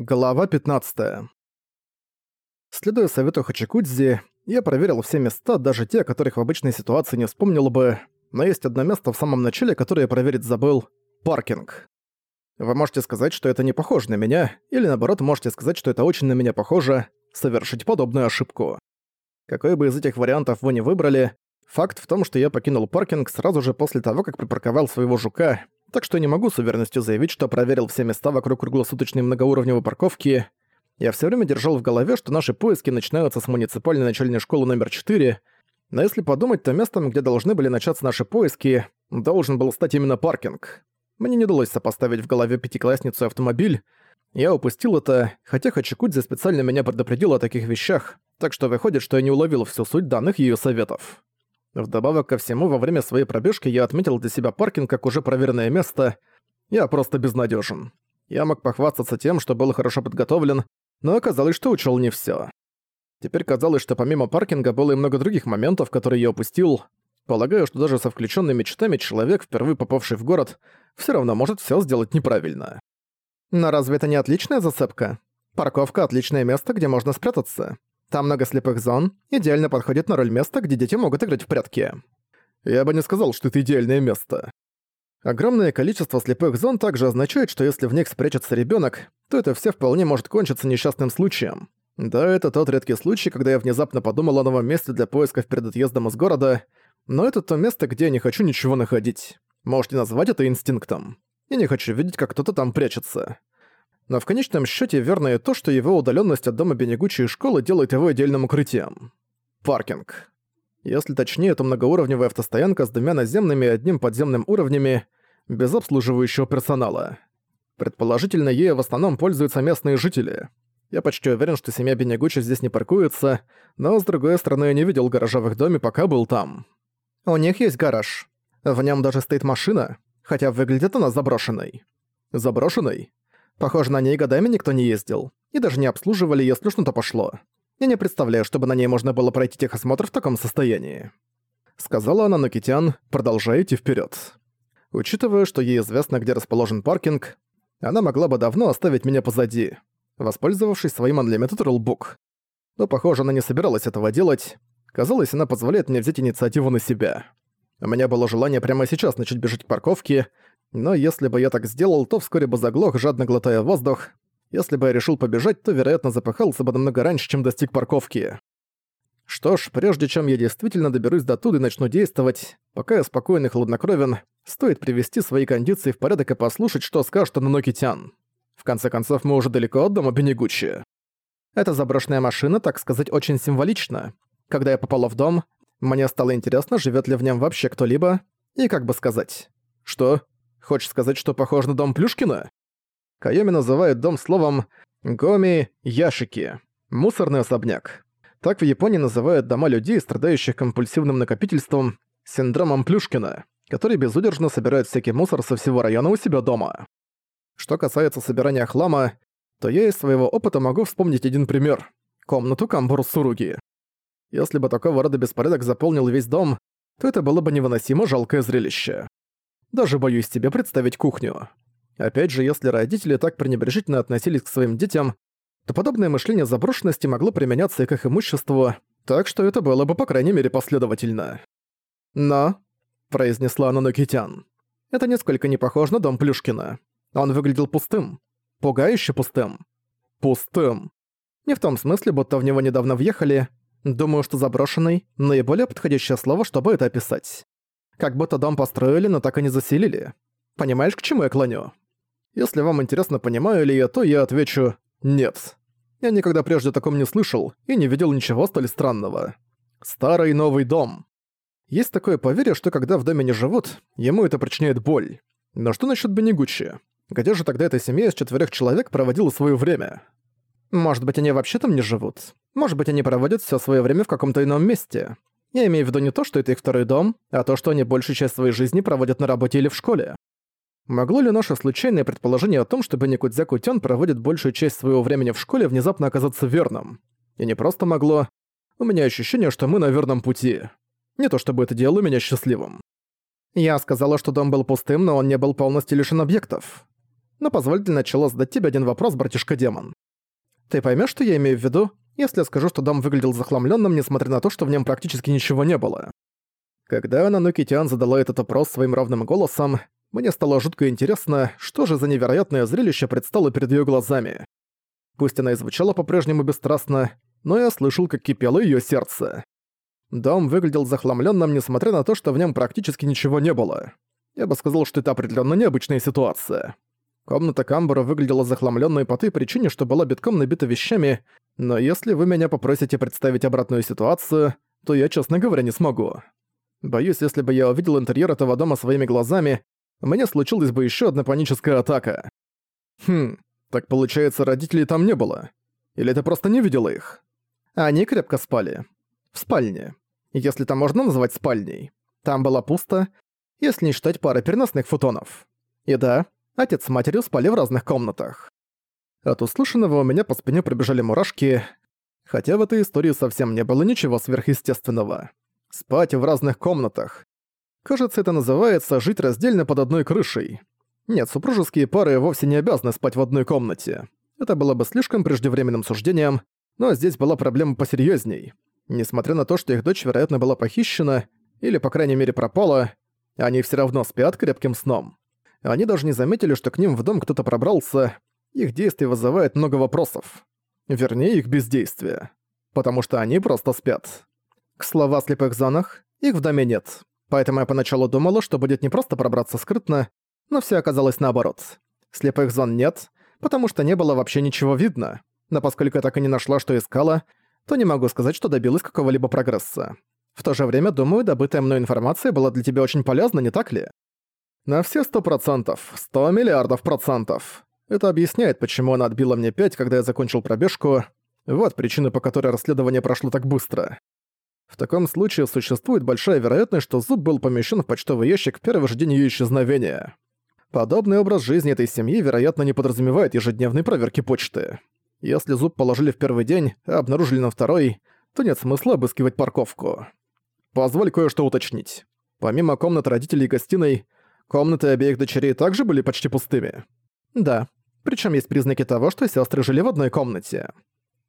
Глава 15. Следуя совету Хачикудзи, я проверил все места, даже те, о которых в обычной ситуации не вспомнил бы, но есть одно место в самом начале, которое я проверить забыл — паркинг. Вы можете сказать, что это не похоже на меня, или наоборот можете сказать, что это очень на меня похоже, совершить подобную ошибку. Какой бы из этих вариантов вы не выбрали, факт в том, что я покинул паркинг сразу же после того, как припарковал своего жука, так что не могу с уверенностью заявить, что проверил все места вокруг круглосуточной многоуровневой парковки. Я все время держал в голове, что наши поиски начинаются с муниципальной начальной школы номер 4, но если подумать, то местом, где должны были начаться наши поиски, должен был стать именно паркинг. Мне не удалось сопоставить в голове пятиклассницу автомобиль. Я упустил это, хотя Хачикудзе специально меня предупредил о таких вещах, так что выходит, что я не уловил всю суть данных ее советов. Вдобавок ко всему, во время своей пробежки я отметил для себя паркинг как уже проверенное место. Я просто безнадежен. Я мог похвастаться тем, что был хорошо подготовлен, но оказалось, что учел не все. Теперь казалось, что помимо паркинга было и много других моментов, которые я упустил. Полагаю, что даже со включенными читами человек, впервые попавший в город, все равно может все сделать неправильно. Но разве это не отличная зацепка? Парковка — отличное место, где можно спрятаться. Там много слепых зон, идеально подходит на роль места, где дети могут играть в прятки. Я бы не сказал, что это идеальное место. Огромное количество слепых зон также означает, что если в них спрячется ребенок, то это все вполне может кончиться несчастным случаем. Да, это тот редкий случай, когда я внезапно подумал о новом месте для поисков перед отъездом из города, но это то место, где я не хочу ничего находить. Можете назвать это инстинктом. Я не хочу видеть, как кто-то там прячется но в конечном счете верно и то, что его удаленность от дома Бенегучи и школы делает его отдельным укрытием. Паркинг. Если точнее, то многоуровневая автостоянка с двумя наземными и одним подземным уровнями, без обслуживающего персонала. Предположительно, ею в основном пользуются местные жители. Я почти уверен, что семья Бенегучи здесь не паркуется, но, с другой стороны, я не видел гаража в доме, пока был там. У них есть гараж. В нем даже стоит машина, хотя выглядит она заброшенной. Заброшенной? Похоже, на ней годами никто не ездил. И даже не обслуживали, если что-то пошло. Я не представляю, чтобы на ней можно было пройти техосмотр в таком состоянии. Сказала она Нокитян, продолжая идти вперед. Учитывая, что ей известно, где расположен паркинг, она могла бы давно оставить меня позади, воспользовавшись своим Unlimited Rulebook. Но, похоже, она не собиралась этого делать. Казалось, она позволяет мне взять инициативу на себя. У меня было желание прямо сейчас начать бежать к парковке, но если бы я так сделал, то вскоре бы заглох, жадно глотая воздух. Если бы я решил побежать, то, вероятно, запыхался бы намного раньше, чем достиг парковки. Что ж, прежде чем я действительно доберусь до туда и начну действовать, пока я спокоен и хладнокровен, стоит привести свои кондиции в порядок и послушать, что скажет Ананокитян. В конце концов, мы уже далеко от дома Бенегучи. Эта заброшенная машина, так сказать, очень символична. Когда я попала в дом, мне стало интересно, живет ли в нем вообще кто-либо, и как бы сказать. Что? Хочешь сказать, что похож на дом Плюшкина? Кайоми называет дом словом «гоми яшики» — мусорный особняк. Так в Японии называют дома людей, страдающих компульсивным накопительством, синдромом Плюшкина, который безудержно собирает всякий мусор со всего района у себя дома. Что касается собирания хлама, то я из своего опыта могу вспомнить один пример — комнату Камбуру Суруги. Если бы такого рода беспорядок заполнил весь дом, то это было бы невыносимо жалкое зрелище. Даже боюсь себе представить кухню. Опять же, если родители так пренебрежительно относились к своим детям, то подобное мышление заброшенности могло применяться и к их имуществу, так что это было бы, по крайней мере, последовательно. «Но», — произнесла она Нокитян, — «это нисколько не похоже на дом Плюшкина. Он выглядел пустым. Пугающе пустым. Пустым. Не в том смысле, будто в него недавно въехали. Думаю, что заброшенный — наиболее подходящее слово, чтобы это описать. Как будто дом построили, но так и не заселили. Понимаешь, к чему я клоню? Если вам интересно, понимаю ли я, то я отвечу «нет». Я никогда прежде о таком не слышал и не видел ничего столь странного. Старый новый дом. Есть такое поверье, что когда в доме не живут, ему это причиняет боль. Но что насчет Бенегучи? Где же тогда эта семья из четверых человек проводила свое время? Может быть, они вообще там не живут? Может быть, они проводят все свое время в каком-то ином месте? Я имею в виду не то, что это их второй дом, а то, что они большую часть своей жизни проводят на работе или в школе. Могло ли наше случайное предположение о том, что Бенникудзя Кутён проводит большую часть своего времени в школе, внезапно оказаться верным? И не просто могло. У меня ощущение, что мы на верном пути. Не то чтобы это делало меня счастливым. Я сказала, что дом был пустым, но он не был полностью лишен объектов. но позволь для начала задать тебе один вопрос, братишка-демон. Ты поймешь, что я имею в виду, если я скажу, что дом выглядел захламленным, несмотря на то, что в нем практически ничего не было? Когда Нануки Тиан задала этот вопрос своим ровным голосом, мне стало жутко интересно, что же за невероятное зрелище предстало перед ее глазами. Пусть она и звучала по-прежнему бесстрастно, но я слышал, как кипело ее сердце. Дом выглядел захламленным, несмотря на то, что в нем практически ничего не было. Я бы сказал, что это определенно необычная ситуация. Комната Камбера выглядела захламленной по той причине, что была битком набита вещами, но если вы меня попросите представить обратную ситуацию, то я, честно говоря, не смогу. Боюсь, если бы я увидел интерьер этого дома своими глазами, у меня случилась бы еще одна паническая атака. Хм, так получается, родителей там не было? Или ты просто не видела их? Они крепко спали. В спальне. Если там можно назвать спальней. Там было пусто, если не считать пары переносных футонов. И да, отец с матерью спали в разных комнатах. От услышанного у меня по спине пробежали мурашки, хотя в этой истории совсем не было ничего сверхъестественного. Спать в разных комнатах. Кажется, это называется «жить раздельно под одной крышей». Нет, супружеские пары вовсе не обязаны спать в одной комнате. Это было бы слишком преждевременным суждением, но здесь была проблема посерьезней. Несмотря на то, что их дочь, вероятно, была похищена, или, по крайней мере, пропала, они все равно спят крепким сном. Они даже не заметили, что к ним в дом кто-то пробрался. Их действия вызывают много вопросов. Вернее, их бездействие. Потому что они просто спят. К слову о слепых зонах, их в доме нет. Поэтому я поначалу думала, что будет не просто пробраться скрытно, но все оказалось наоборот. Слепых зон нет, потому что не было вообще ничего видно. Но поскольку я так и не нашла, что искала, то не могу сказать, что добилась какого-либо прогресса. В то же время, думаю, добытая мной информация была для тебя очень полезна, не так ли? На все сто процентов. Сто миллиардов процентов. Это объясняет, почему она отбила мне пять, когда я закончил пробежку. Вот причина, по которой расследование прошло так быстро. В таком случае существует большая вероятность, что зуб был помещен в почтовый ящик в первый же день её исчезновения. Подобный образ жизни этой семьи, вероятно, не подразумевает ежедневной проверки почты. Если зуб положили в первый день, а обнаружили на второй, то нет смысла обыскивать парковку. Позволь кое-что уточнить. Помимо комнат родителей и гостиной, комнаты обеих дочерей также были почти пустыми? Да. Причем есть признаки того, что сестры жили в одной комнате.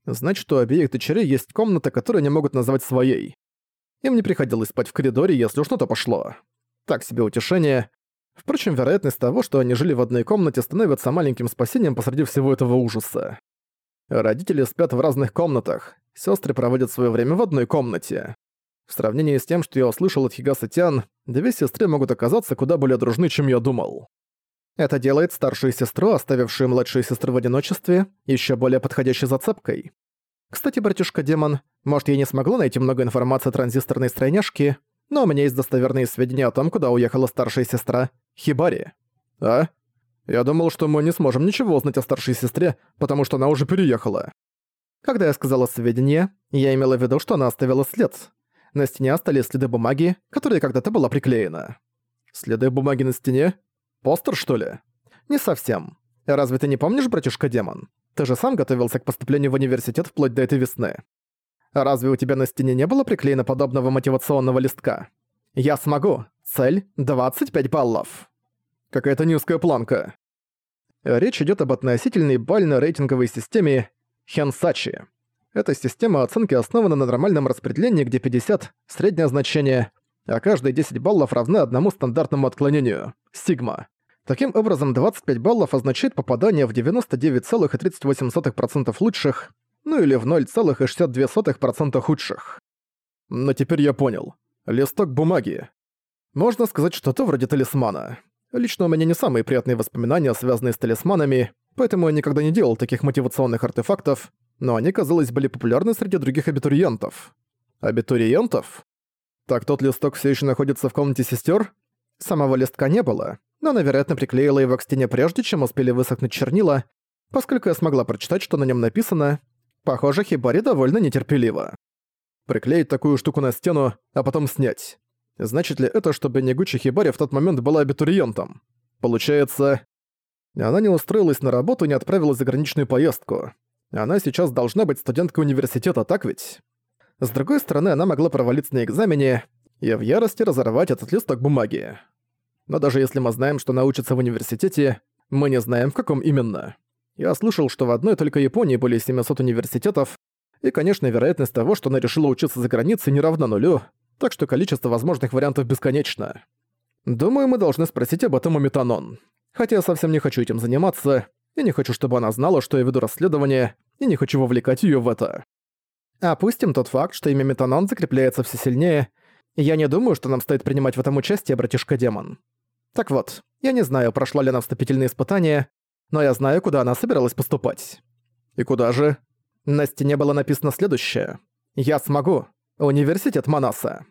Значит, у обеих дочерей есть комната, которую они могут назвать своей. Им не приходилось спать в коридоре, если уж что-то пошло. Так себе утешение. Впрочем, вероятность того, что они жили в одной комнате, становится маленьким спасением посреди всего этого ужаса. Родители спят в разных комнатах, сестры проводят свое время в одной комнате. В сравнении с тем, что я услышал от Хигаса Тян, две сестры могут оказаться куда более дружны, чем я думал. Это делает старшую сестру, оставившую младшую сестру в одиночестве, еще более подходящей зацепкой. Кстати, братюшка-демон, может, я не смогла найти много информации о транзисторной стройняшке, но у меня есть достоверные сведения о том, куда уехала старшая сестра Хибари. А? Я думал, что мы не сможем ничего узнать о старшей сестре, потому что она уже переехала. Когда я сказала сведения, я имела в виду, что она оставила след. На стене остались следы бумаги, которая когда-то была приклеена. Следы бумаги на стене? Постер, что ли? Не совсем. Разве ты не помнишь, братишка-демон? Ты же сам готовился к поступлению в университет вплоть до этой весны. Разве у тебя на стене не было приклеено подобного мотивационного листка? Я смогу. Цель — 25 баллов. Какая-то низкая планка. Речь идет об относительной бально-рейтинговой системе Хенсачи. Эта система оценки основана на нормальном распределении, где 50 — среднее значение, а каждые 10 баллов равны одному стандартному отклонению – сигма. Таким образом, 25 баллов означает попадание в 99,38% лучших, ну или в 0,62% худших. Но теперь я понял. Листок бумаги. Можно сказать что-то вроде талисмана. Лично у меня не самые приятные воспоминания, связанные с талисманами, поэтому я никогда не делал таких мотивационных артефактов, но они, казалось, были популярны среди других абитуриентов. Абитуриентов? Так тот листок все еще находится в комнате сестер? Самого листка не было, но она, вероятно, приклеила его к стене прежде, чем успели высохнуть чернила, поскольку я смогла прочитать, что на нем написано. Похоже, Хибари довольно нетерпеливо. Приклеить такую штуку на стену, а потом снять. Значит ли это, что Бенегучи Хибари в тот момент была абитуриентом? Получается... Она не устроилась на работу и не отправилась в заграничную поездку. Она сейчас должна быть студенткой университета, так ведь? С другой стороны, она могла провалиться на экзамене и в ярости разорвать этот листок бумаги. Но даже если мы знаем, что она учится в университете, Мы не знаем, в каком именно. Я слышал, что в одной только Японии более 700 университетов, и, конечно, вероятность того, что она решила учиться за границей, не равна нулю, так что количество возможных вариантов бесконечно. Думаю, мы должны спросить об этом у Метанон. Хотя я совсем не хочу этим заниматься, и не хочу, чтобы она знала, что я веду расследование, и не хочу вовлекать её в это. Опустим тот факт, что имя Метанон закрепляется все сильнее, и я не думаю, что нам стоит принимать в этом участие, братишка-демон. Так вот, я не знаю, прошла ли она вступительные испытания, но я знаю, куда она собиралась поступать. И куда же? На стене было написано следующее. «Я смогу. Университет Манаса».